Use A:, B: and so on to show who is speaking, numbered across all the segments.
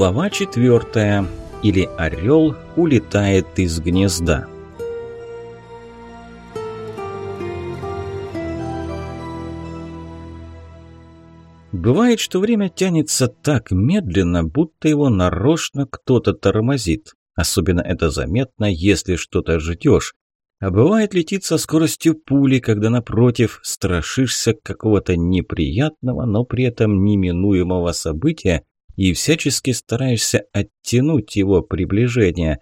A: Глава четвертая. Или орел улетает из гнезда. Бывает, что время тянется так медленно, будто его нарочно кто-то тормозит. Особенно это заметно, если что-то ждешь. А бывает летит со скоростью пули, когда напротив страшишься какого-то неприятного, но при этом неминуемого события и всячески стараешься оттянуть его приближение.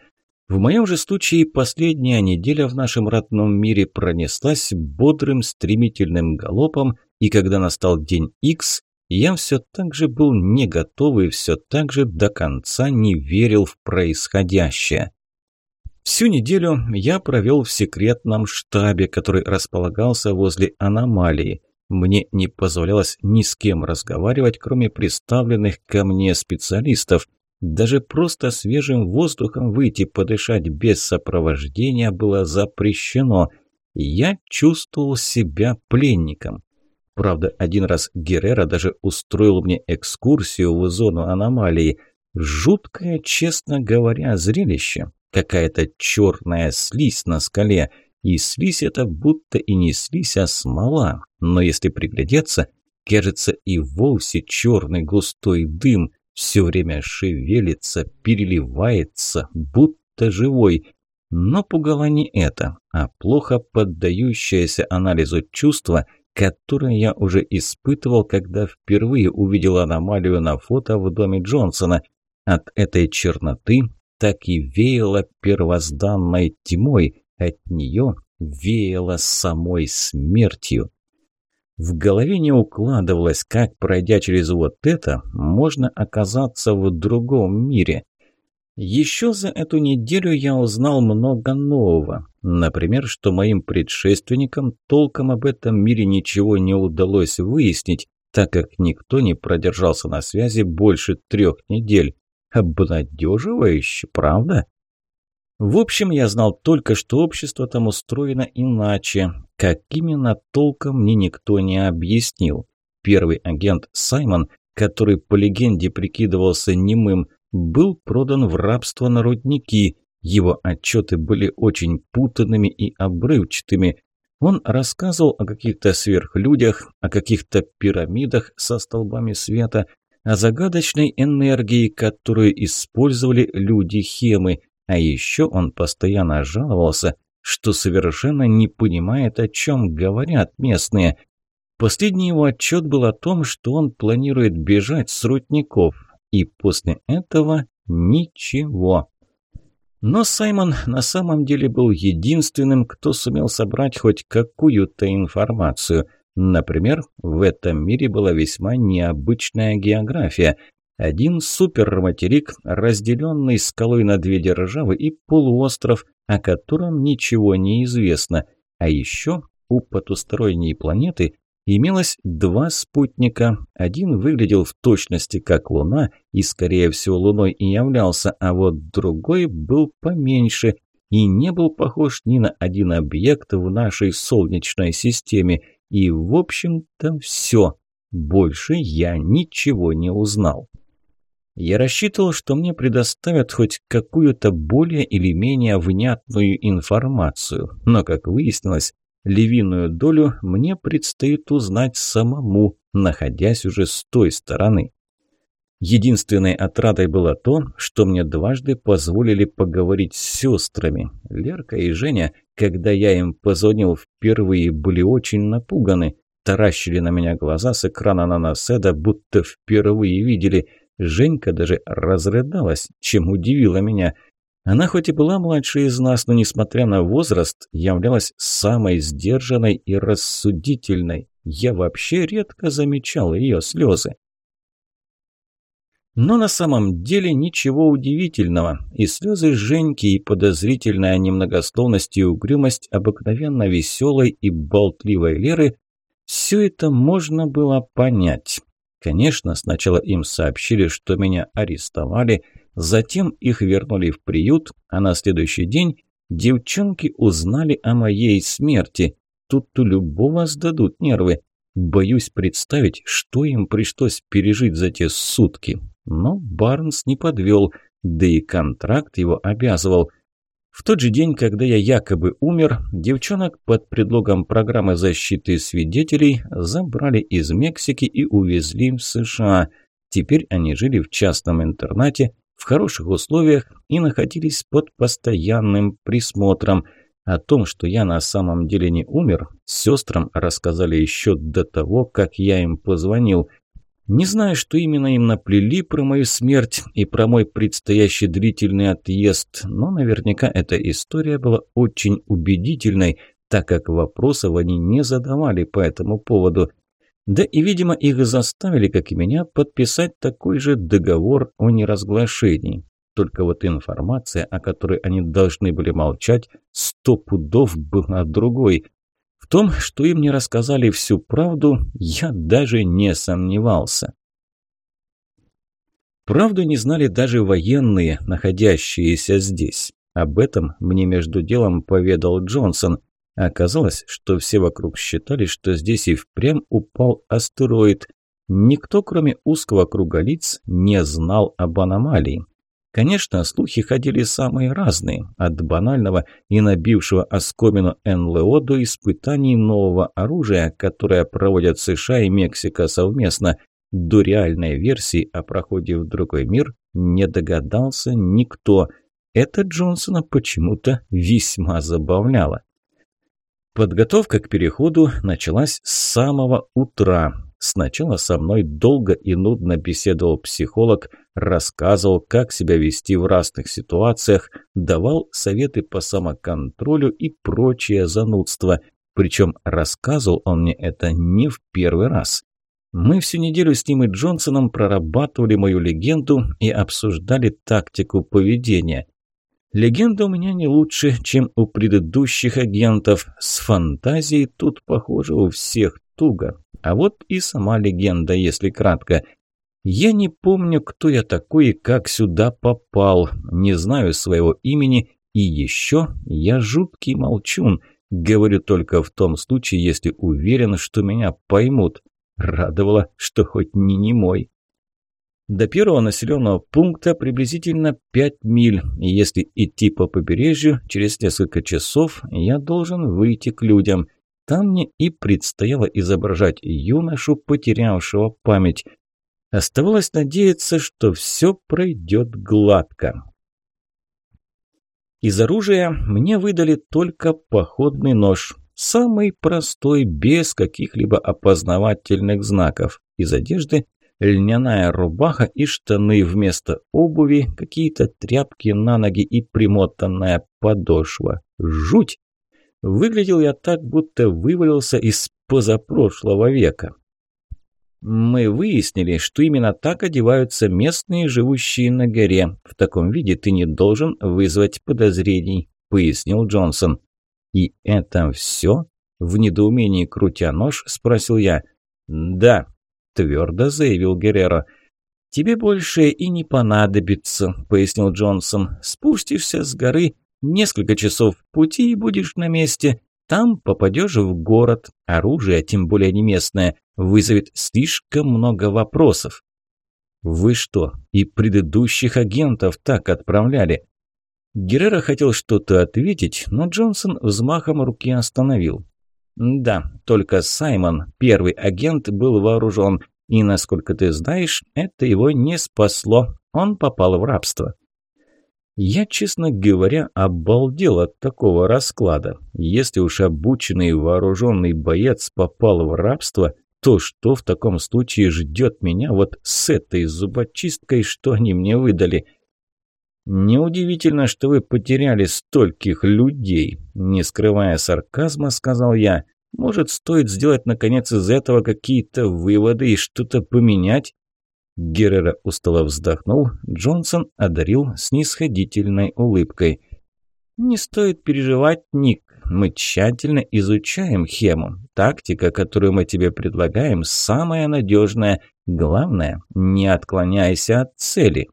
A: В моем же случае последняя неделя в нашем родном мире пронеслась бодрым стремительным галопом, и когда настал день X, я все так же был не готов и все так же до конца не верил в происходящее. Всю неделю я провел в секретном штабе, который располагался возле аномалии. Мне не позволялось ни с кем разговаривать, кроме представленных ко мне специалистов. Даже просто свежим воздухом выйти подышать без сопровождения было запрещено. Я чувствовал себя пленником. Правда, один раз Геррера даже устроил мне экскурсию в зону аномалии. Жуткое, честно говоря, зрелище какая-то черная слизь на скале. И слизь это будто и не слизь, а смола. Но если приглядеться, кажется и вовсе черный густой дым. Все время шевелится, переливается, будто живой. Но пугало не это, а плохо поддающееся анализу чувства, которое я уже испытывал, когда впервые увидел аномалию на фото в доме Джонсона. От этой черноты так и веяло первозданной тьмой, от нее веяло самой смертью. В голове не укладывалось, как, пройдя через вот это, можно оказаться в другом мире. Еще за эту неделю я узнал много нового. Например, что моим предшественникам толком об этом мире ничего не удалось выяснить, так как никто не продержался на связи больше трех недель. Обнадеживающе, правда? В общем, я знал только, что общество там устроено иначе. Как именно, толком мне никто не объяснил. Первый агент Саймон, который по легенде прикидывался немым, был продан в рабство на рудники. Его отчеты были очень путанными и обрывчатыми. Он рассказывал о каких-то сверхлюдях, о каких-то пирамидах со столбами света, о загадочной энергии, которую использовали люди-хемы, а еще он постоянно жаловался, что совершенно не понимает, о чем говорят местные. Последний его отчет был о том, что он планирует бежать с рудников, и после этого ничего. Но Саймон на самом деле был единственным, кто сумел собрать хоть какую-то информацию – Например, в этом мире была весьма необычная география. Один суперматерик, разделенный скалой на две державы и полуостров, о котором ничего не известно. А еще у потусторонней планеты имелось два спутника. Один выглядел в точности как Луна и, скорее всего, Луной и являлся, а вот другой был поменьше и не был похож ни на один объект в нашей Солнечной системе – и, в общем-то, все. Больше я ничего не узнал. Я рассчитывал, что мне предоставят хоть какую-то более или менее внятную информацию, но, как выяснилось, львиную долю мне предстоит узнать самому, находясь уже с той стороны. Единственной отрадой было то, что мне дважды позволили поговорить с сестрами. Лерка и Женя, когда я им позвонил впервые, были очень напуганы. Таращили на меня глаза с экрана на наседа, будто впервые видели. Женька даже разрыдалась, чем удивила меня. Она хоть и была младше из нас, но, несмотря на возраст, являлась самой сдержанной и рассудительной. Я вообще редко замечал ее слезы. Но на самом деле ничего удивительного. И слезы Женьки, и подозрительная немногословность и угрюмость обыкновенно веселой и болтливой Леры – все это можно было понять. Конечно, сначала им сообщили, что меня арестовали, затем их вернули в приют, а на следующий день девчонки узнали о моей смерти. Тут у любого сдадут нервы. Боюсь представить, что им пришлось пережить за те сутки. Но Барнс не подвел, да и контракт его обязывал. В тот же день, когда я якобы умер, девчонок под предлогом программы защиты свидетелей забрали из Мексики и увезли в США. Теперь они жили в частном интернате, в хороших условиях и находились под постоянным присмотром. О том, что я на самом деле не умер, сестрам рассказали еще до того, как я им позвонил. Не знаю, что именно им наплели про мою смерть и про мой предстоящий длительный отъезд, но наверняка эта история была очень убедительной, так как вопросов они не задавали по этому поводу. Да и, видимо, их заставили, как и меня, подписать такой же договор о неразглашении. Только вот информация, о которой они должны были молчать, сто пудов была другой. Том, что им не рассказали всю правду, я даже не сомневался. Правду не знали даже военные, находящиеся здесь. Об этом мне между делом поведал Джонсон. Оказалось, что все вокруг считали, что здесь и впрямь упал астероид. Никто, кроме узкого круга лиц, не знал об аномалии. Конечно, слухи ходили самые разные, от банального и набившего оскомину НЛО до испытаний нового оружия, которое проводят США и Мексика совместно, до реальной версии о проходе в другой мир не догадался никто. Это Джонсона почему-то весьма забавляло. Подготовка к переходу началась с самого утра. Сначала со мной долго и нудно беседовал психолог, рассказывал, как себя вести в разных ситуациях, давал советы по самоконтролю и прочее занудство. Причем рассказывал он мне это не в первый раз. Мы всю неделю с ним и Джонсоном прорабатывали мою легенду и обсуждали тактику поведения – Легенда у меня не лучше, чем у предыдущих агентов. С фантазией тут, похоже, у всех туго. А вот и сама легенда, если кратко. Я не помню, кто я такой и как сюда попал. Не знаю своего имени. И еще я жуткий молчун. Говорю только в том случае, если уверен, что меня поймут. Радовало, что хоть не немой. До первого населенного пункта приблизительно 5 миль, если идти по побережью, через несколько часов я должен выйти к людям. Там мне и предстояло изображать юношу, потерявшего память. Оставалось надеяться, что все пройдет гладко. Из оружия мне выдали только походный нож. Самый простой, без каких-либо опознавательных знаков. Из одежды льняная рубаха и штаны вместо обуви, какие-то тряпки на ноги и примотанная подошва. Жуть! Выглядел я так, будто вывалился из позапрошлого века. Мы выяснили, что именно так одеваются местные, живущие на горе. В таком виде ты не должен вызвать подозрений, пояснил Джонсон. И это все? В недоумении крутя нож, спросил я. Да, твердо заявил Геррера. «Тебе больше и не понадобится», – пояснил Джонсон. «Спустишься с горы, несколько часов пути и будешь на месте. Там попадешь в город. Оружие, тем более не местное, вызовет слишком много вопросов». «Вы что, и предыдущих агентов так отправляли?» Геррера хотел что-то ответить, но Джонсон взмахом руки остановил. «Да, только Саймон, первый агент, был вооружен, и, насколько ты знаешь, это его не спасло. Он попал в рабство». Я, честно говоря, обалдел от такого расклада. Если уж обученный вооруженный боец попал в рабство, то что в таком случае ждет меня вот с этой зубочисткой, что они мне выдали – «Неудивительно, что вы потеряли стольких людей», – не скрывая сарказма, сказал я. «Может, стоит сделать, наконец, из этого какие-то выводы и что-то поменять?» Геррера устало вздохнул, Джонсон одарил снисходительной улыбкой. «Не стоит переживать, Ник. Мы тщательно изучаем хему. Тактика, которую мы тебе предлагаем, самая надежная. Главное, не отклоняйся от цели».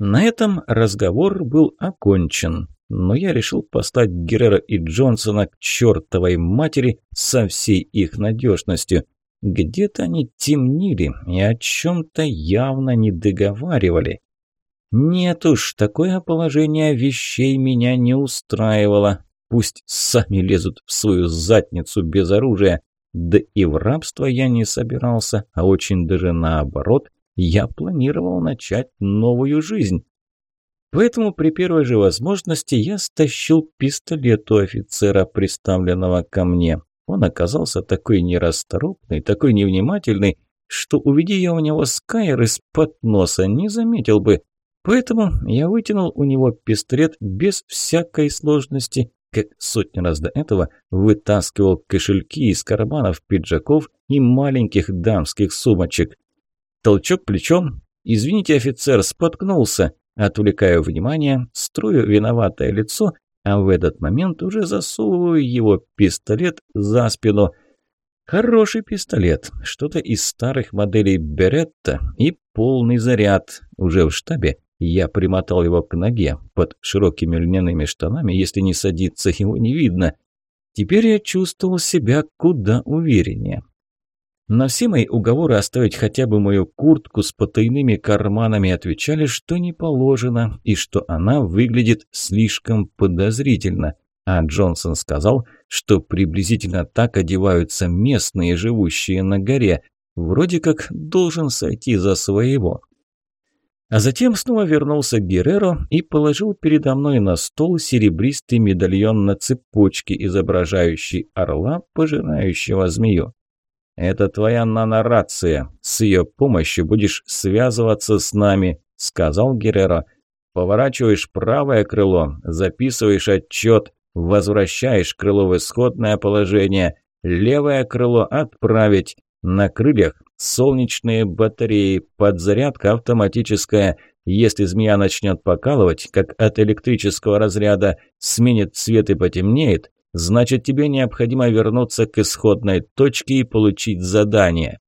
A: На этом разговор был окончен, но я решил послать Геррера и Джонсона к чертовой матери со всей их надежностью. Где-то они темнили и о чем-то явно не договаривали. Нет уж, такое положение вещей меня не устраивало. Пусть сами лезут в свою задницу без оружия. Да и в рабство я не собирался, а очень даже наоборот, я планировал начать новую жизнь. Поэтому при первой же возможности я стащил пистолет у офицера, приставленного ко мне. Он оказался такой нерасторопный, такой невнимательный, что, увидя я у него скайер из-под носа, не заметил бы. Поэтому я вытянул у него пистолет без всякой сложности, как сотни раз до этого вытаскивал кошельки из карманов пиджаков и маленьких дамских сумочек. Толчок плечом. «Извините, офицер, споткнулся». Отвлекаю внимание, строю виноватое лицо, а в этот момент уже засовываю его пистолет за спину. Хороший пистолет, что-то из старых моделей Беретта и полный заряд. Уже в штабе я примотал его к ноге, под широкими льняными штанами, если не садиться, его не видно. Теперь я чувствовал себя куда увереннее. На все мои уговоры оставить хотя бы мою куртку с потайными карманами отвечали, что не положено и что она выглядит слишком подозрительно. А Джонсон сказал, что приблизительно так одеваются местные, живущие на горе. Вроде как должен сойти за своего. А затем снова вернулся Герреро и положил передо мной на стол серебристый медальон на цепочке, изображающий орла, пожирающего змею. «Это твоя нанорация. С ее помощью будешь связываться с нами», – сказал Геррера. «Поворачиваешь правое крыло, записываешь отчет, возвращаешь крыло в исходное положение, левое крыло отправить. На крыльях солнечные батареи, подзарядка автоматическая. Если змея начнет покалывать, как от электрического разряда, сменит цвет и потемнеет, значит тебе необходимо вернуться к исходной точке и получить задание.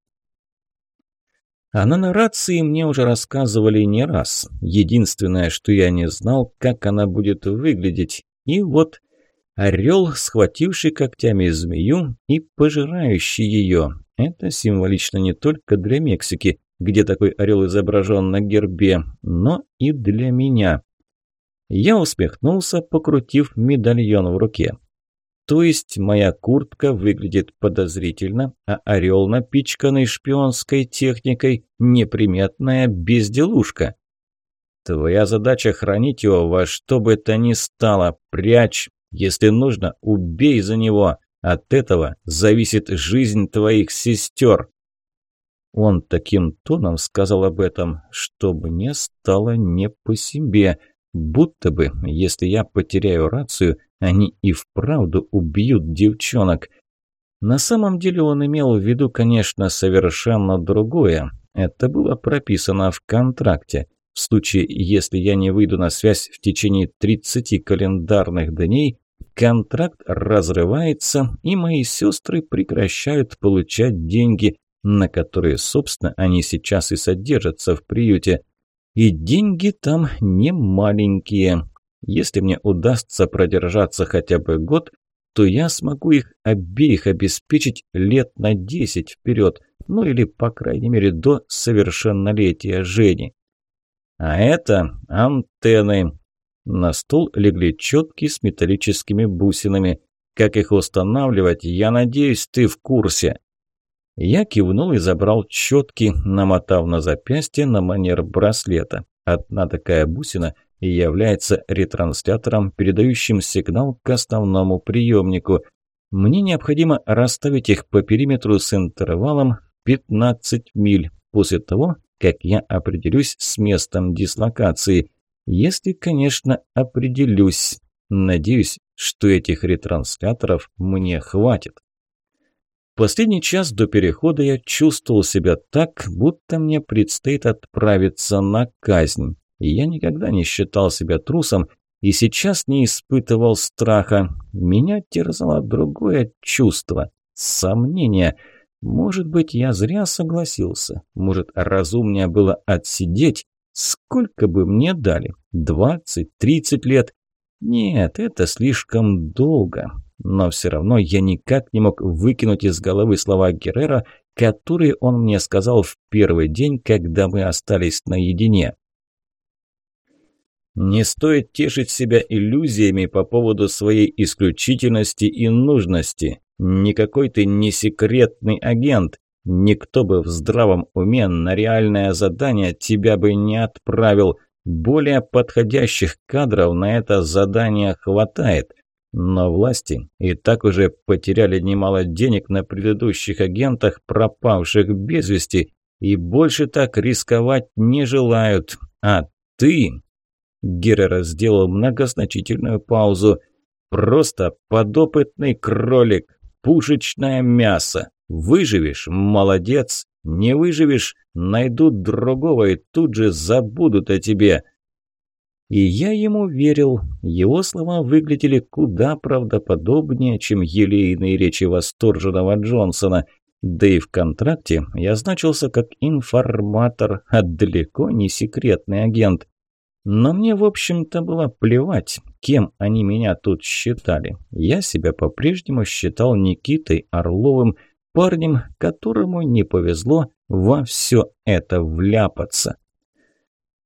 A: А на нарации мне уже рассказывали не раз. Единственное, что я не знал, как она будет выглядеть. И вот орел, схвативший когтями змею и пожирающий ее. Это символично не только для Мексики, где такой орел изображен на гербе, но и для меня. Я усмехнулся, покрутив медальон в руке. То есть моя куртка выглядит подозрительно, а орел, напичканный шпионской техникой, неприметная безделушка. Твоя задача хранить его во что бы то ни стало. Прячь. Если нужно, убей за него. От этого зависит жизнь твоих сестер. Он таким тоном сказал об этом, что мне стало не по себе. Будто бы, если я потеряю рацию, они и вправду убьют девчонок. На самом деле он имел в виду, конечно, совершенно другое. Это было прописано в контракте. В случае, если я не выйду на связь в течение 30 календарных дней, контракт разрывается, и мои сестры прекращают получать деньги, на которые, собственно, они сейчас и содержатся в приюте. И деньги там не маленькие. Если мне удастся продержаться хотя бы год, то я смогу их обеих обеспечить лет на десять вперед, ну или, по крайней мере, до совершеннолетия Жени. А это антенны. На стол легли четки с металлическими бусинами. Как их устанавливать, я надеюсь, ты в курсе. Я кивнул и забрал четки, намотав на запястье на манер браслета. Одна такая бусина – является ретранслятором, передающим сигнал к основному приемнику. Мне необходимо расставить их по периметру с интервалом 15 миль после того, как я определюсь с местом дислокации. Если, конечно, определюсь. Надеюсь, что этих ретрансляторов мне хватит. Последний час до перехода я чувствовал себя так, будто мне предстоит отправиться на казнь. Я никогда не считал себя трусом и сейчас не испытывал страха. Меня терзало другое чувство – сомнение. Может быть, я зря согласился. Может, разумнее было отсидеть. Сколько бы мне дали? Двадцать, тридцать лет? Нет, это слишком долго. Но все равно я никак не мог выкинуть из головы слова Геррера которые он мне сказал в первый день, когда мы остались наедине. Не стоит тешить себя иллюзиями по поводу своей исключительности и нужности. Никакой ты не секретный агент. Никто бы в здравом уме на реальное задание тебя бы не отправил. Более подходящих кадров на это задание хватает. Но власти и так уже потеряли немало денег на предыдущих агентах, пропавших без вести, и больше так рисковать не желают. А ты Геррера сделал многозначительную паузу. «Просто подопытный кролик, пушечное мясо. Выживешь – молодец. Не выживешь – найдут другого и тут же забудут о тебе». И я ему верил. Его слова выглядели куда правдоподобнее, чем елейные речи восторженного Джонсона. Да и в контракте я значился как информатор, а далеко не секретный агент. Но мне, в общем-то, было плевать, кем они меня тут считали. Я себя по-прежнему считал Никитой Орловым, парнем, которому не повезло во все это вляпаться.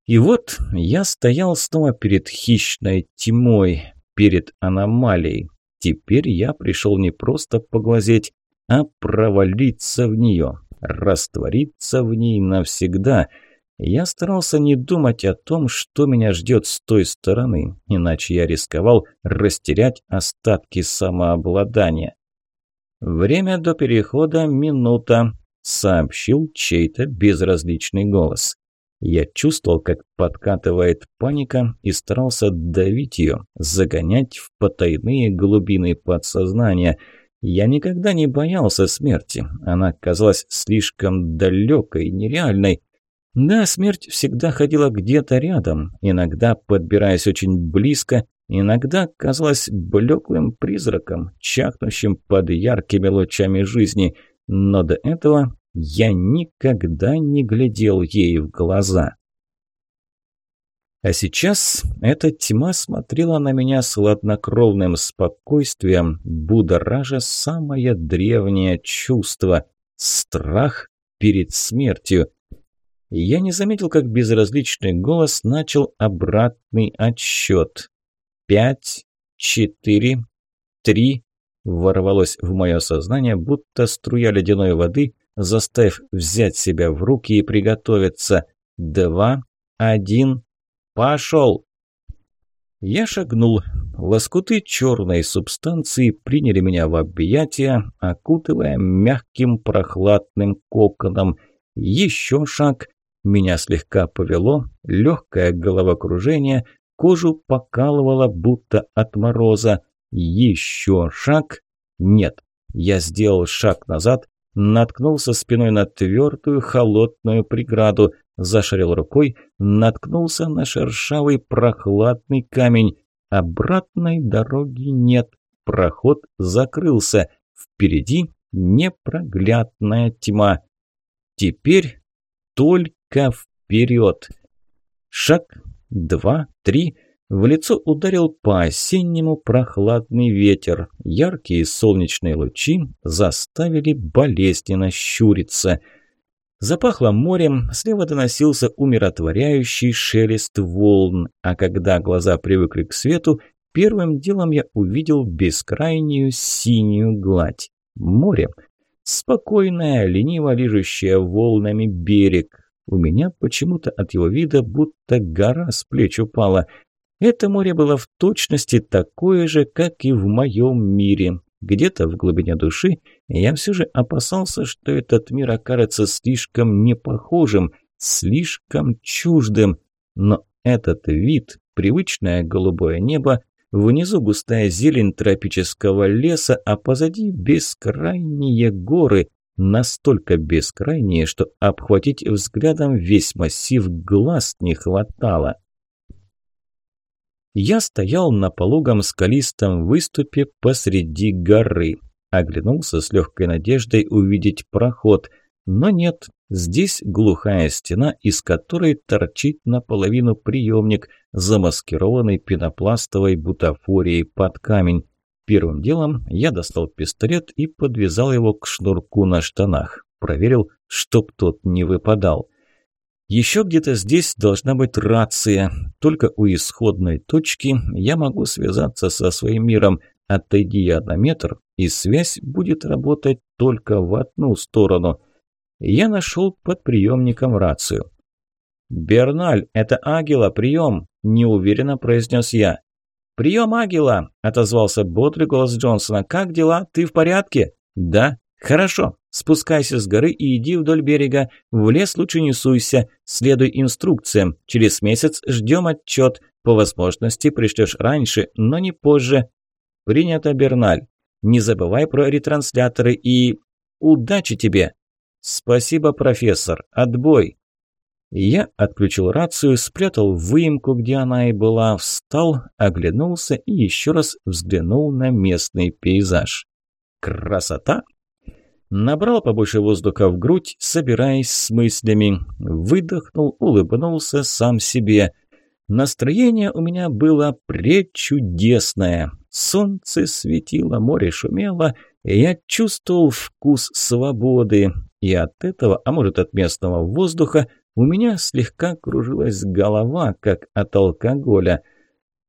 A: И вот я стоял снова перед хищной тьмой, перед аномалией. Теперь я пришел не просто поглазеть, а провалиться в нее, раствориться в ней навсегда – я старался не думать о том, что меня ждет с той стороны, иначе я рисковал растерять остатки самообладания. «Время до перехода – минута», – сообщил чей-то безразличный голос. Я чувствовал, как подкатывает паника и старался давить ее, загонять в потайные глубины подсознания. Я никогда не боялся смерти, она казалась слишком далекой, нереальной, да, смерть всегда ходила где-то рядом, иногда подбираясь очень близко, иногда казалась блеклым призраком, чахнущим под яркими лучами жизни, но до этого я никогда не глядел ей в глаза. А сейчас эта тьма смотрела на меня с хладнокровным спокойствием, будоража самое древнее чувство – страх перед смертью – я не заметил, как безразличный голос начал обратный отсчет. «Пять, четыре, три...» ворвалось в мое сознание, будто струя ледяной воды, заставив взять себя в руки и приготовиться. «Два, один, пошел!» Я шагнул. Лоскуты черной субстанции приняли меня в объятия, окутывая мягким прохладным коконом. Еще шаг, меня слегка повело, легкое головокружение, кожу покалывало, будто от мороза. Еще шаг. Нет, я сделал шаг назад, наткнулся спиной на твердую холодную преграду, зашарил рукой, наткнулся на шершавый прохладный камень. Обратной дороги нет, проход закрылся. Впереди непроглядная тьма. Теперь только вперед. Шаг, два, три. В лицо ударил по-осеннему прохладный ветер. Яркие солнечные лучи заставили болезненно щуриться. Запахло морем, слева доносился умиротворяющий шелест волн, а когда глаза привыкли к свету, первым делом я увидел бескрайнюю синюю гладь. Море. Спокойное, лениво лижущее волнами берег, у меня почему-то от его вида будто гора с плеч упала. Это море было в точности такое же, как и в моем мире. Где-то в глубине души я все же опасался, что этот мир окажется слишком непохожим, слишком чуждым. Но этот вид, привычное голубое небо, внизу густая зелень тропического леса, а позади бескрайние горы, настолько бескрайние, что обхватить взглядом весь массив глаз не хватало. Я стоял на пологом скалистом выступе посреди горы. Оглянулся с легкой надеждой увидеть проход. Но нет, здесь глухая стена, из которой торчит наполовину приемник, замаскированный пенопластовой бутафорией под камень. Первым делом я достал пистолет и подвязал его к шнурку на штанах. проверил, чтоб тот не выпадал. Еще где-то здесь должна быть рация. Только у исходной точки я могу связаться со своим миром. Отойди я на метр, и связь будет работать только в одну сторону. Я нашел под приемником рацию. «Берналь, это Агила, прием!» – неуверенно произнес я. «Прием, Агила!» – отозвался бодрый голос Джонсона. «Как дела? Ты в порядке?» «Да». «Хорошо. Спускайся с горы и иди вдоль берега. В лес лучше не суйся. Следуй инструкциям. Через месяц ждем отчет. По возможности пришлешь раньше, но не позже». «Принято, Берналь. Не забывай про ретрансляторы и... Удачи тебе!» «Спасибо, профессор. Отбой!» Я отключил рацию, спрятал выемку, где она и была, встал, оглянулся и еще раз взглянул на местный пейзаж. Красота! Набрал побольше воздуха в грудь, собираясь с мыслями. Выдохнул, улыбнулся сам себе. Настроение у меня было пречудесное. Солнце светило, море шумело, и я чувствовал вкус свободы. И от этого, а может от местного воздуха, у меня слегка кружилась голова, как от алкоголя.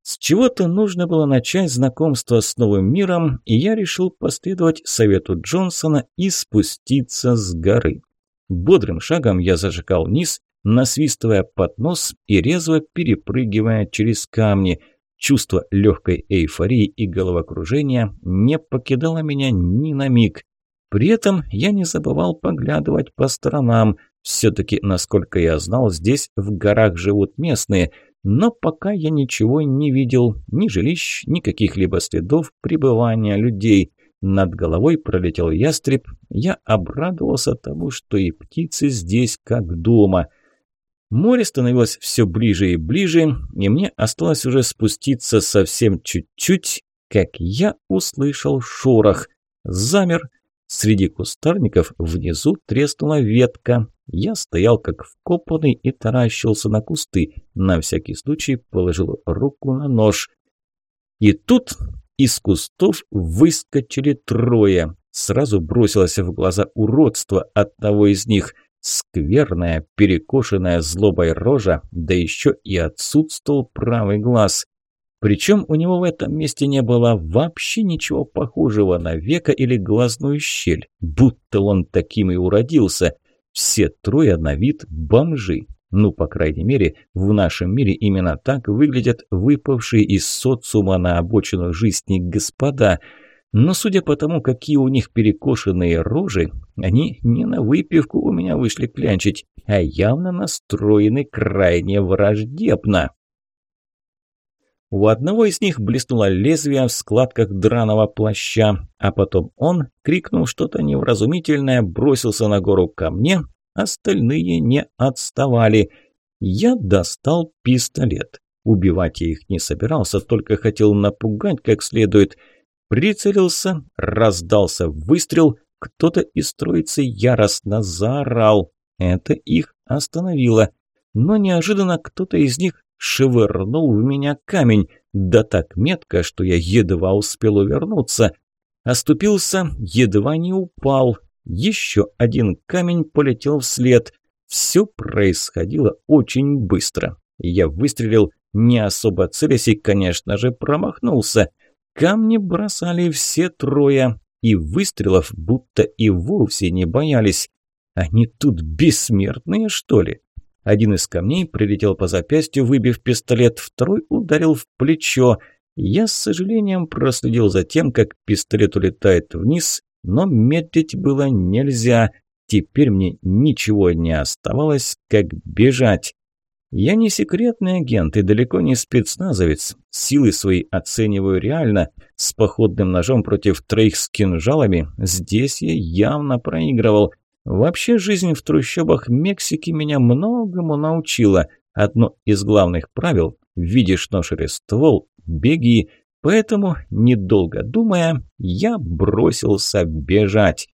A: С чего-то нужно было начать знакомство с новым миром, и я решил последовать совету Джонсона и спуститься с горы. Бодрым шагом я зажигал вниз, насвистывая под нос и резво перепрыгивая через камни. Чувство легкой эйфории и головокружения не покидало меня ни на миг. При этом я не забывал поглядывать по сторонам. Все-таки, насколько я знал, здесь в горах живут местные. Но пока я ничего не видел, ни жилищ, ни каких-либо следов пребывания людей. Над головой пролетел ястреб. Я обрадовался тому, что и птицы здесь как дома. Море становилось все ближе и ближе, и мне осталось уже спуститься совсем чуть-чуть, как я услышал шорох. Замер, Среди кустарников внизу треснула ветка. Я стоял как вкопанный и таращился на кусты. На всякий случай положил руку на нож. И тут из кустов выскочили трое. Сразу бросилось в глаза уродство одного из них. Скверная, перекошенная злобой рожа, да еще и отсутствовал правый глаз. Причем у него в этом месте не было вообще ничего похожего на века или глазную щель, будто он таким и уродился. Все трое на вид бомжи. Ну, по крайней мере, в нашем мире именно так выглядят выпавшие из социума на обочину жизни господа. Но судя по тому, какие у них перекошенные рожи, они не на выпивку у меня вышли клянчить, а явно настроены крайне враждебно. У одного из них блеснуло лезвие в складках драного плаща, а потом он, крикнул что-то невразумительное, бросился на гору ко мне, остальные не отставали. Я достал пистолет. Убивать я их не собирался, только хотел напугать как следует. Прицелился, раздался выстрел, кто-то из троицы яростно заорал. Это их остановило. Но неожиданно кто-то из них швырнул в меня камень, да так метко, что я едва успел увернуться. Оступился, едва не упал. Еще один камень полетел вслед. Все происходило очень быстро. Я выстрелил, не особо целясь и, конечно же, промахнулся. Камни бросали все трое, и выстрелов будто и вовсе не боялись. Они тут бессмертные, что ли? Один из камней прилетел по запястью, выбив пистолет, второй ударил в плечо. Я с сожалением проследил за тем, как пистолет улетает вниз, но медлить было нельзя. Теперь мне ничего не оставалось, как бежать. Я не секретный агент и далеко не спецназовец. Силы свои оцениваю реально. С походным ножом против троих с кинжалами здесь я явно проигрывал. Вообще жизнь в трущобах Мексики меня многому научила. Одно из главных правил – видишь нож или ствол – беги. Поэтому, недолго думая, я бросился бежать.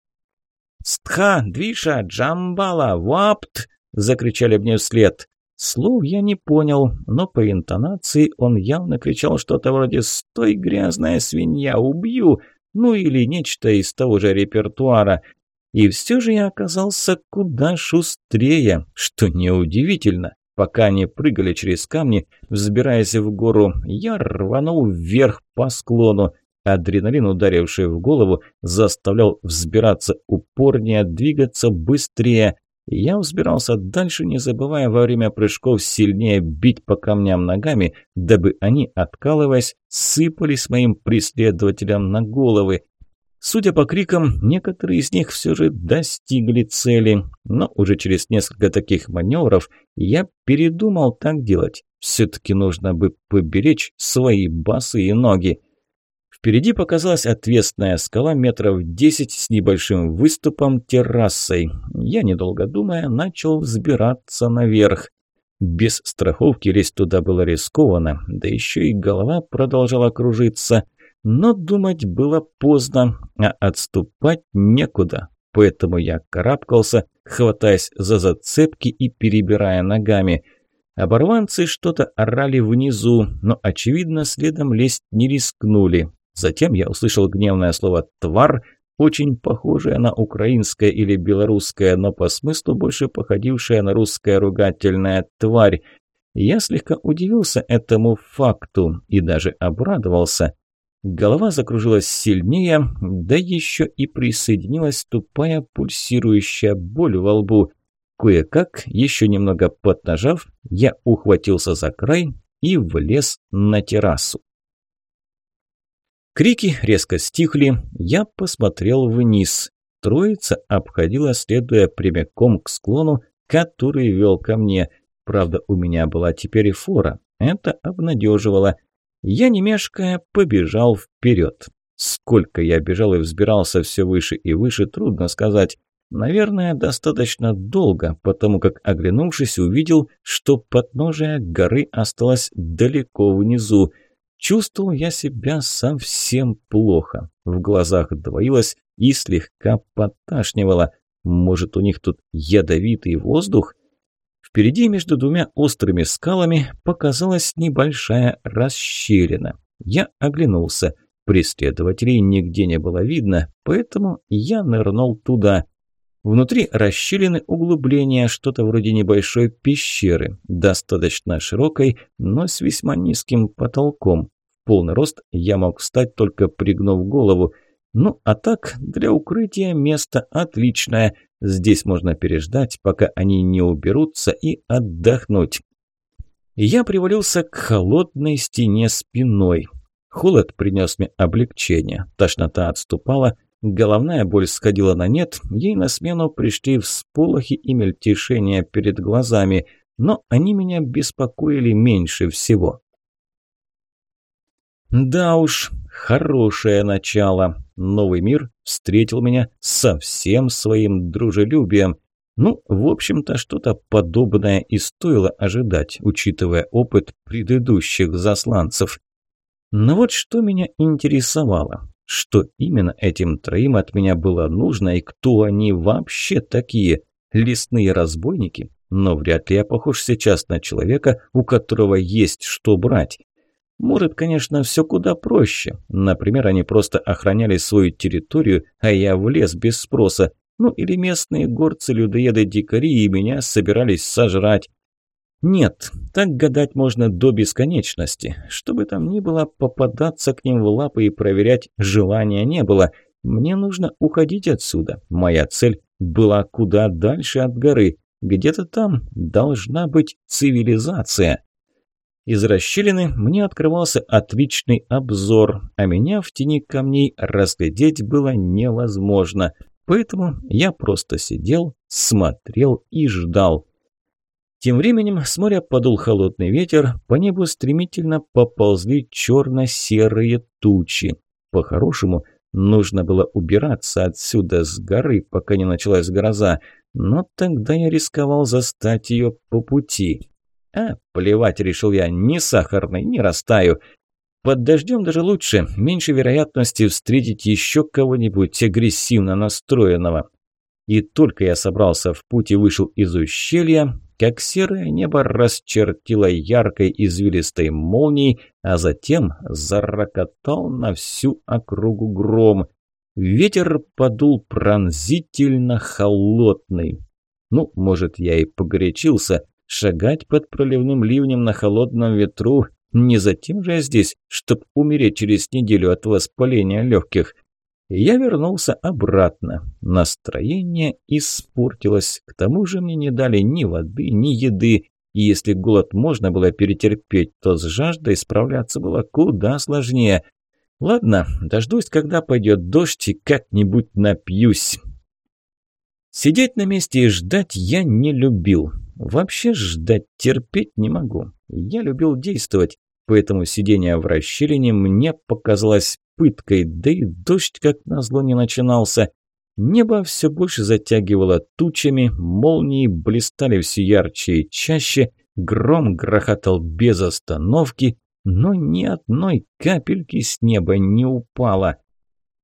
A: «Стха, Двиша, Джамбала, Вапт!» – закричали мне вслед. Слов я не понял, но по интонации он явно кричал что-то вроде «Стой, грязная свинья, убью!» ну или нечто из того же репертуара – И все же я оказался куда шустрее, что неудивительно. Пока они прыгали через камни, взбираясь в гору, я рванул вверх по склону. Адреналин, ударивший в голову, заставлял взбираться упорнее, двигаться быстрее. Я взбирался дальше, не забывая во время прыжков сильнее бить по камням ногами, дабы они, откалываясь, сыпались моим преследователям на головы. Судя по крикам, некоторые из них все же достигли цели, но уже через несколько таких маневров я передумал так делать. Все-таки нужно бы поберечь свои босые ноги. Впереди показалась отвесная скала метров десять с небольшим выступом террасой. Я, недолго думая, начал взбираться наверх. Без страховки лезть туда было рискованно, да еще и голова продолжала кружиться – но думать было поздно, а отступать некуда. Поэтому я карабкался, хватаясь за зацепки и перебирая ногами. Оборванцы что-то орали внизу, но, очевидно, следом лезть не рискнули. Затем я услышал гневное слово «твар», очень похожее на украинское или белорусское, но по смыслу больше походившее на русское ругательное «тварь». Я слегка удивился этому факту и даже обрадовался. Голова закружилась сильнее, да еще и присоединилась тупая пульсирующая боль во лбу. Кое-как, еще немного поднажав, я ухватился за край и влез на террасу. Крики резко стихли, я посмотрел вниз. Троица обходила, следуя прямиком к склону, который вел ко мне. Правда, у меня была теперь фора. Это обнадеживало – я, не мешкая, побежал вперед. Сколько я бежал и взбирался все выше и выше, трудно сказать. Наверное, достаточно долго, потому как, оглянувшись, увидел, что подножие горы осталось далеко внизу. Чувствовал я себя совсем плохо. В глазах двоилось и слегка поташнивало. Может, у них тут ядовитый воздух? Впереди между двумя острыми скалами показалась небольшая расщелина. Я оглянулся. Преследователей нигде не было видно, поэтому я нырнул туда. Внутри расщелины углубления, что-то вроде небольшой пещеры, достаточно широкой, но с весьма низким потолком. В полный рост я мог встать, только пригнув голову. Ну, а так, для укрытия место отличное. Здесь можно переждать, пока они не уберутся, и отдохнуть. Я привалился к холодной стене спиной. Холод принес мне облегчение. Тошнота отступала, головная боль сходила на нет, ей на смену пришли всполохи и мельтешения перед глазами, но они меня беспокоили меньше всего. Да уж, хорошее начало. Новый мир встретил меня со всем своим дружелюбием. Ну, в общем-то, что-то подобное и стоило ожидать, учитывая опыт предыдущих засланцев. Но вот что меня интересовало. Что именно этим троим от меня было нужно и кто они вообще такие? Лесные разбойники? Но вряд ли я похож сейчас на человека, у которого есть что брать. Может, конечно, все куда проще. Например, они просто охраняли свою территорию, а я влез без спроса. Ну или местные горцы-людоеды-дикари и меня собирались сожрать. Нет, так гадать можно до бесконечности. Что бы там ни было, попадаться к ним в лапы и проверять желания не было. Мне нужно уходить отсюда. Моя цель была куда дальше от горы. Где-то там должна быть цивилизация. Из расщелины мне открывался отличный обзор, а меня в тени камней разглядеть было невозможно. Поэтому я просто сидел, смотрел и ждал. Тем временем с моря подул холодный ветер, по небу стремительно поползли черно-серые тучи. По-хорошему, нужно было убираться отсюда с горы, пока не началась гроза, но тогда я рисковал застать ее по пути. А, плевать, решил я, не сахарный, не растаю. Под дождем даже лучше, меньше вероятности встретить еще кого-нибудь агрессивно настроенного. И только я собрался в путь и вышел из ущелья, как серое небо расчертило яркой извилистой молнией, а затем зарокотал на всю округу гром. Ветер подул пронзительно холодный. Ну, может, я и погорячился. Шагать под проливным ливнем на холодном ветру не затем же я здесь, чтоб умереть через неделю от воспаления легких. Я вернулся обратно. Настроение испортилось. К тому же мне не дали ни воды, ни еды. И если голод можно было перетерпеть, то с жаждой справляться было куда сложнее. Ладно, дождусь, когда пойдет дождь и как-нибудь напьюсь. Сидеть на месте и ждать я не любил. Вообще ждать терпеть не могу. Я любил действовать, поэтому сидение в расщелине мне показалось пыткой, да и дождь, как назло, не начинался. Небо все больше затягивало тучами, молнии блистали все ярче и чаще, гром грохотал без остановки, но ни одной капельки с неба не упало.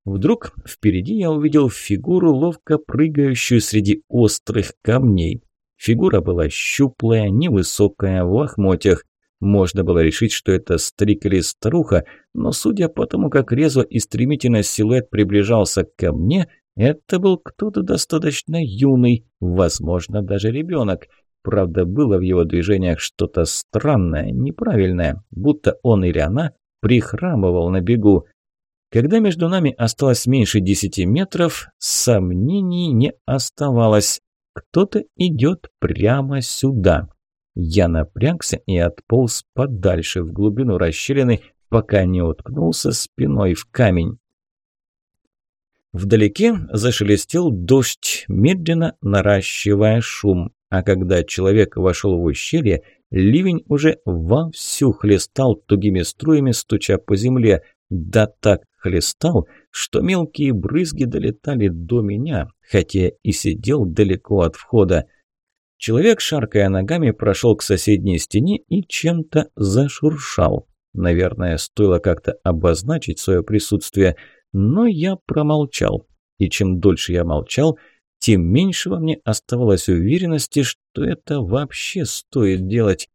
A: Вдруг впереди я увидел фигуру, ловко прыгающую среди острых камней. Фигура была щуплая, невысокая, в лохмотьях. Можно было решить, что это старик или старуха, но судя по тому, как резво и стремительно силуэт приближался ко мне, это был кто-то достаточно юный, возможно, даже ребенок. Правда, было в его движениях что-то странное, неправильное, будто он или она прихрамывал на бегу. Когда между нами осталось меньше десяти метров, сомнений не оставалось. Кто-то идет прямо сюда. Я напрягся и отполз подальше в глубину расщелины, пока не уткнулся спиной в камень. Вдалеке зашелестел дождь, медленно наращивая шум, а когда человек вошел в ущелье, ливень уже вовсю хлестал тугими струями, стуча по земле, да так хлестал, что мелкие брызги долетали до меня, хотя и сидел далеко от входа. Человек, шаркая ногами, прошел к соседней стене и чем-то зашуршал. Наверное, стоило как-то обозначить свое присутствие, но я промолчал. И чем дольше я молчал, тем меньше во мне оставалось уверенности, что это вообще стоит делать.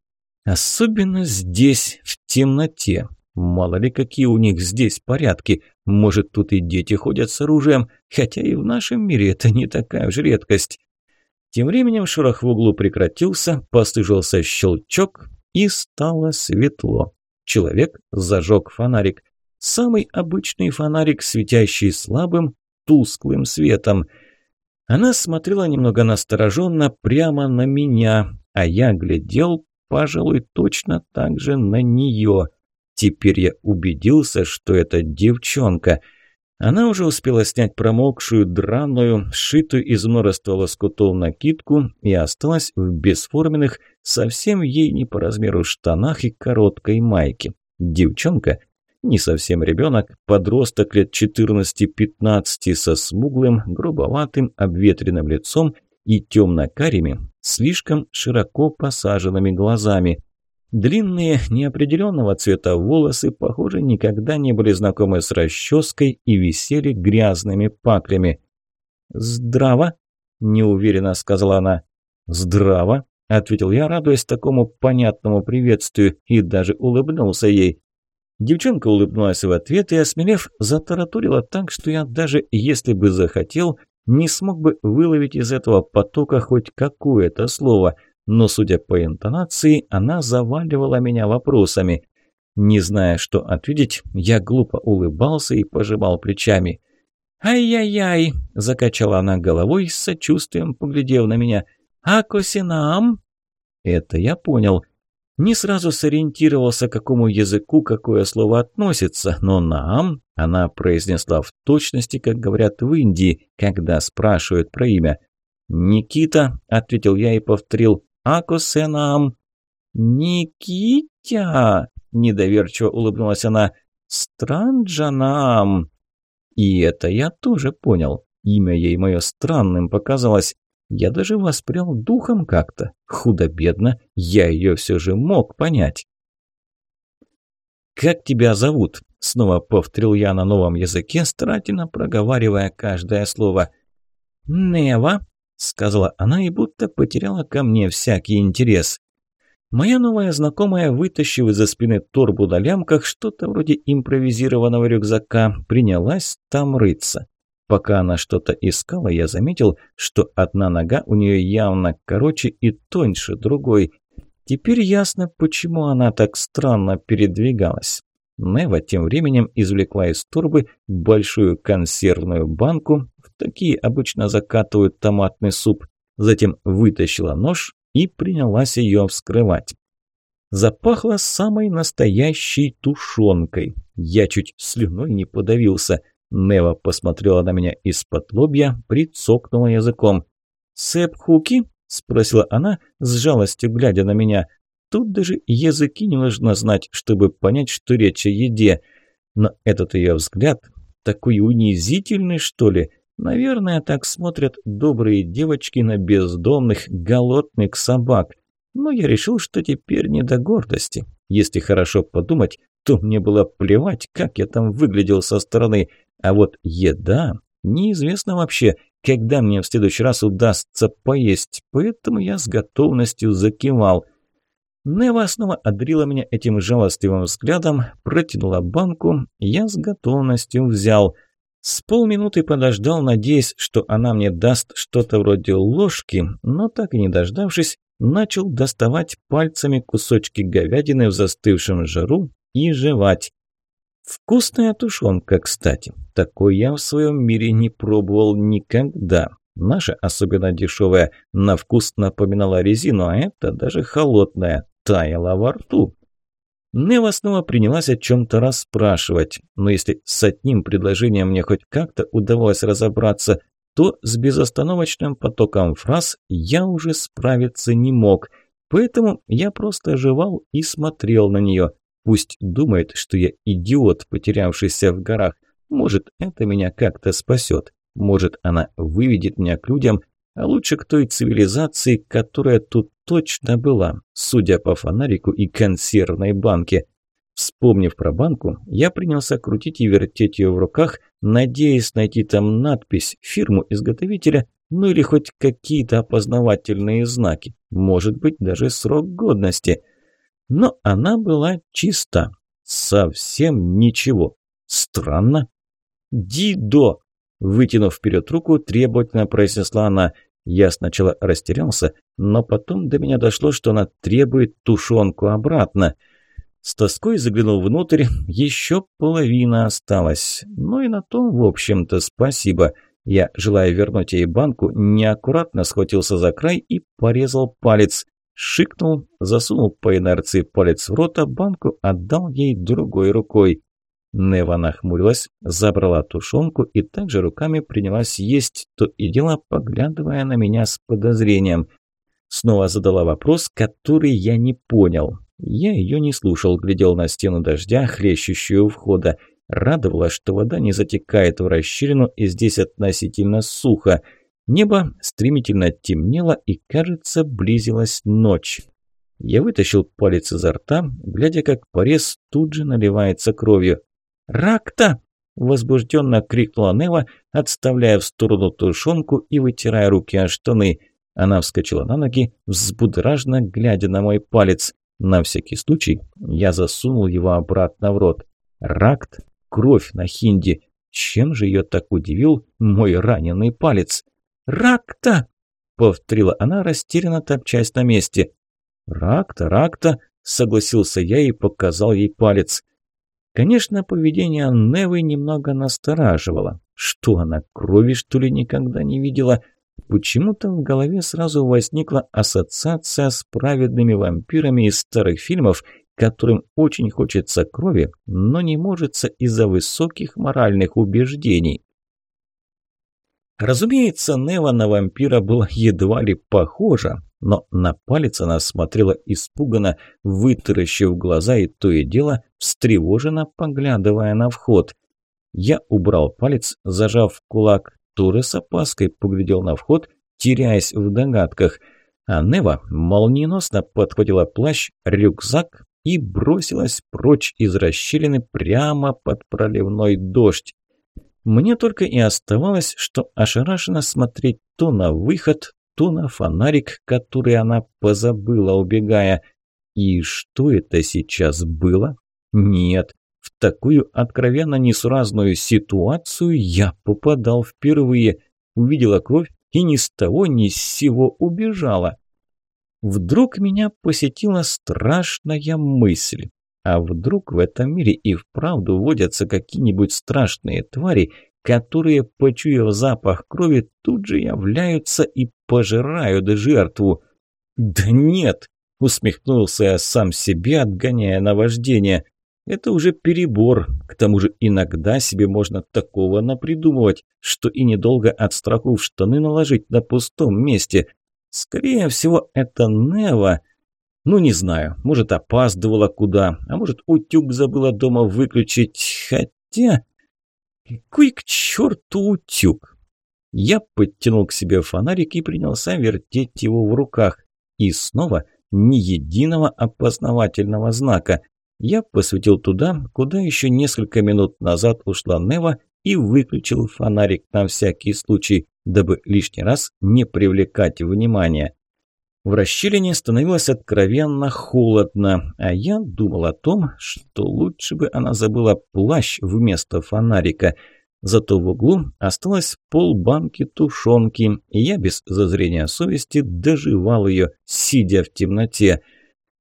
A: Особенно здесь, в темноте. Мало ли какие у них здесь порядки. Может, тут и дети ходят с оружием, хотя и в нашем мире это не такая уж редкость. Тем временем шорох в углу прекратился, послышался щелчок и стало светло. Человек зажег фонарик. Самый обычный фонарик, светящий слабым, тусклым светом. Она смотрела немного настороженно прямо на меня, а я глядел, пожалуй, точно так же на нее – Теперь я убедился, что это девчонка. Она уже успела снять промокшую, драную, сшитую из множества лоскутов накидку и осталась в бесформенных, совсем ей не по размеру штанах и короткой майке. Девчонка не совсем ребенок, подросток лет 14-15 со смуглым, грубоватым, обветренным лицом и темно-карими, слишком широко посаженными глазами. Длинные, неопределенного цвета волосы, похоже, никогда не были знакомы с расческой и висели грязными паклями. «Здраво!» – неуверенно сказала она. «Здраво!» – ответил я, радуясь такому понятному приветствию, и даже улыбнулся ей. Девчонка улыбнулась в ответ и, осмелев, затараторила так, что я даже, если бы захотел, не смог бы выловить из этого потока хоть какое-то слово – но, судя по интонации, она заваливала меня вопросами. Не зная, что ответить, я глупо улыбался и пожимал плечами. «Ай-яй-яй!» – закачала она головой, с сочувствием поглядев на меня. «А косинам?» Это я понял. Не сразу сориентировался, к какому языку какое слово относится, но «нам» она произнесла в точности, как говорят в Индии, когда спрашивают про имя. «Никита», – ответил я и повторил, Акусенам!» «Никитя!» – недоверчиво улыбнулась она. «Странджанам!» И это я тоже понял. Имя ей мое странным показалось. Я даже воспрял духом как-то. Худо-бедно, я ее все же мог понять. «Как тебя зовут?» – снова повторил я на новом языке, старательно проговаривая каждое слово. «Нева», сказала она и будто потеряла ко мне всякий интерес. Моя новая знакомая, вытащив из-за спины торбу на лямках, что-то вроде импровизированного рюкзака, принялась там рыться. Пока она что-то искала, я заметил, что одна нога у нее явно короче и тоньше другой. Теперь ясно, почему она так странно передвигалась. Нева тем временем извлекла из турбы большую консервную банку, такие обычно закатывают томатный суп, затем вытащила нож и принялась ее вскрывать. Запахло самой настоящей тушенкой. Я чуть слюной не подавился. Нева посмотрела на меня из-под лобья, прицокнула языком. «Сэп Хуки?» – спросила она, с жалостью глядя на меня. Тут даже языки не нужно знать, чтобы понять, что речь о еде. Но этот ее взгляд, такой унизительный, что ли – Наверное, так смотрят добрые девочки на бездомных, голодных собак. Но я решил, что теперь не до гордости. Если хорошо подумать, то мне было плевать, как я там выглядел со стороны. А вот еда... Неизвестно вообще, когда мне в следующий раз удастся поесть, поэтому я с готовностью закивал. Нева снова одарила меня этим жалостливым взглядом, протянула банку, я с готовностью взял – с полминуты подождал, надеясь, что она мне даст что-то вроде ложки, но так и не дождавшись, начал доставать пальцами кусочки говядины в застывшем жару и жевать. Вкусная тушенка, кстати. Такой я в своем мире не пробовал никогда. Наша, особенно дешевая, на вкус напоминала резину, а это даже холодная, таяла во рту. Нева снова принялась о чем-то расспрашивать, но если с одним предложением мне хоть как-то удавалось разобраться, то с безостановочным потоком фраз я уже справиться не мог, поэтому я просто жевал и смотрел на нее. Пусть думает, что я идиот, потерявшийся в горах. Может, это меня как-то спасет. Может, она выведет меня к людям, а лучше к той цивилизации, которая тут точно была, судя по фонарику и консервной банке. Вспомнив про банку, я принялся крутить и вертеть ее в руках, надеясь найти там надпись, фирму-изготовителя, ну или хоть какие-то опознавательные знаки, может быть, даже срок годности. Но она была чиста. Совсем ничего. Странно. «Дидо!» Вытянув вперед руку, требовательно произнесла она. Я сначала растерялся, но потом до меня дошло, что она требует тушенку обратно. С тоской заглянул внутрь, еще половина осталась. Ну и на том, в общем-то, спасибо. Я, желая вернуть ей банку, неаккуратно схватился за край и порезал палец. Шикнул, засунул по инерции палец в рот, а банку отдал ей другой рукой. Нева нахмурилась, забрала тушенку и также руками принялась есть, то и дело поглядывая на меня с подозрением. Снова задала вопрос, который я не понял. Я ее не слушал, глядел на стену дождя, хлещущую входа. Радовало, что вода не затекает в расщелину и здесь относительно сухо. Небо стремительно темнело и, кажется, близилась ночь. Я вытащил палец изо рта, глядя, как порез тут же наливается кровью. «Рак-то!» – возбужденно крикнула Нева, отставляя в сторону тушенку и вытирая руки о штаны. Она вскочила на ноги, взбудражно глядя на мой палец. На всякий случай я засунул его обратно в рот. Ракт – кровь на хинди. Чем же ее так удивил мой раненый палец? «Ракта!» – повторила она, растерянно топчась на месте. «Ракта, ракта!» – согласился я и показал ей палец. Конечно, поведение Невы немного настораживало. Что она, крови что ли никогда не видела? Почему-то в голове сразу возникла ассоциация с праведными вампирами из старых фильмов, которым очень хочется крови, но не можется из-за высоких моральных убеждений. Разумеется, Нева на вампира была едва ли похожа, но на палец она смотрела испуганно, вытаращив глаза и то и дело встревоженно поглядывая на вход. Я убрал палец, зажав кулак, Туре с опаской поглядел на вход, теряясь в догадках, а Нева молниеносно подхватила плащ, рюкзак и бросилась прочь из расщелины прямо под проливной дождь. Мне только и оставалось, что ошарашенно смотреть то на выход, то на фонарик, который она позабыла, убегая. И что это сейчас было? Нет, В такую откровенно несуразную ситуацию я попадал впервые. Увидела кровь и ни с того ни с сего убежала. Вдруг меня посетила страшная мысль. А вдруг в этом мире и вправду водятся какие-нибудь страшные твари, которые, почуяв запах крови, тут же являются и пожирают жертву? «Да нет!» – усмехнулся я сам себе, отгоняя наваждение. «Это уже перебор. К тому же иногда себе можно такого напридумывать, что и недолго от страху в штаны наложить на пустом месте. Скорее всего, это Нева. Ну, не знаю, может, опаздывала куда, а может, утюг забыла дома выключить. Хотя... Какой к черту утюг? Я подтянул к себе фонарик и принялся вертеть его в руках. И снова ни единого опознавательного знака. Я посветил туда, куда еще несколько минут назад ушла Нева и выключил фонарик на всякий случай дабы лишний раз не привлекать внимания. В расщелине становилось откровенно холодно, а я думал о том, что лучше бы она забыла плащ вместо фонарика. Зато в углу осталось полбанки тушенки, и я без зазрения совести доживал ее, сидя в темноте.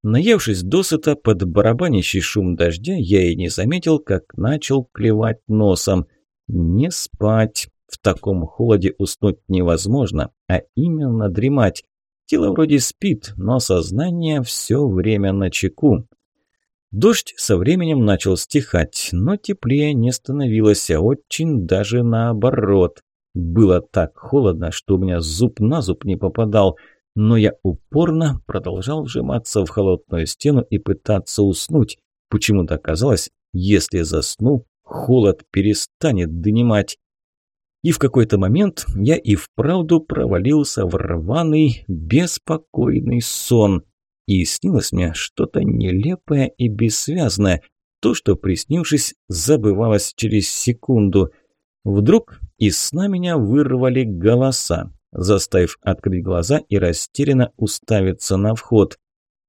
A: Наевшись досыта под барабанящий шум дождя, я и не заметил, как начал клевать носом. Не спать. В таком холоде уснуть невозможно, а именно дремать. Тело вроде спит, но сознание все время на чеку. Дождь со временем начал стихать, но теплее не становилось, а очень даже наоборот. Было так холодно, что у меня зуб на зуб не попадал, но я упорно продолжал вжиматься в холодную стену и пытаться уснуть. Почему-то казалось, если засну, холод перестанет донимать. И в какой-то момент я и вправду провалился в рваный, беспокойный сон. И снилось мне что-то нелепое и бессвязное, то, что, приснившись, забывалось через секунду. Вдруг из сна меня вырвали голоса, заставив открыть глаза и растерянно уставиться на вход.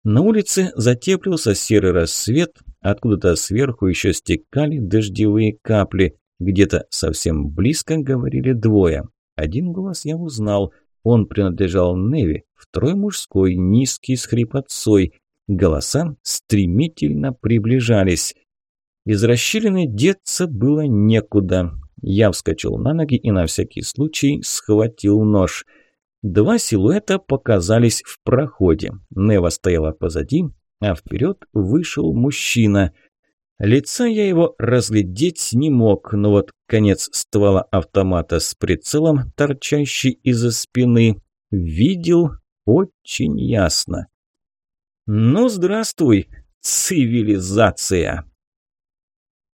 A: На улице затеплился серый рассвет, откуда-то сверху еще стекали дождевые капли. Где-то совсем близко говорили двое. Один голос я узнал. Он принадлежал Неви, второй мужской, низкий, с хрипотцой. Голоса стремительно приближались. Из расщелины деться было некуда. Я вскочил на ноги и на всякий случай схватил нож. Два силуэта показались в проходе. Нева стояла позади, а вперед вышел мужчина – Лица я его разглядеть не мог, но вот конец ствола автомата с прицелом, торчащий из-за спины, видел очень ясно. «Ну, здравствуй, цивилизация!»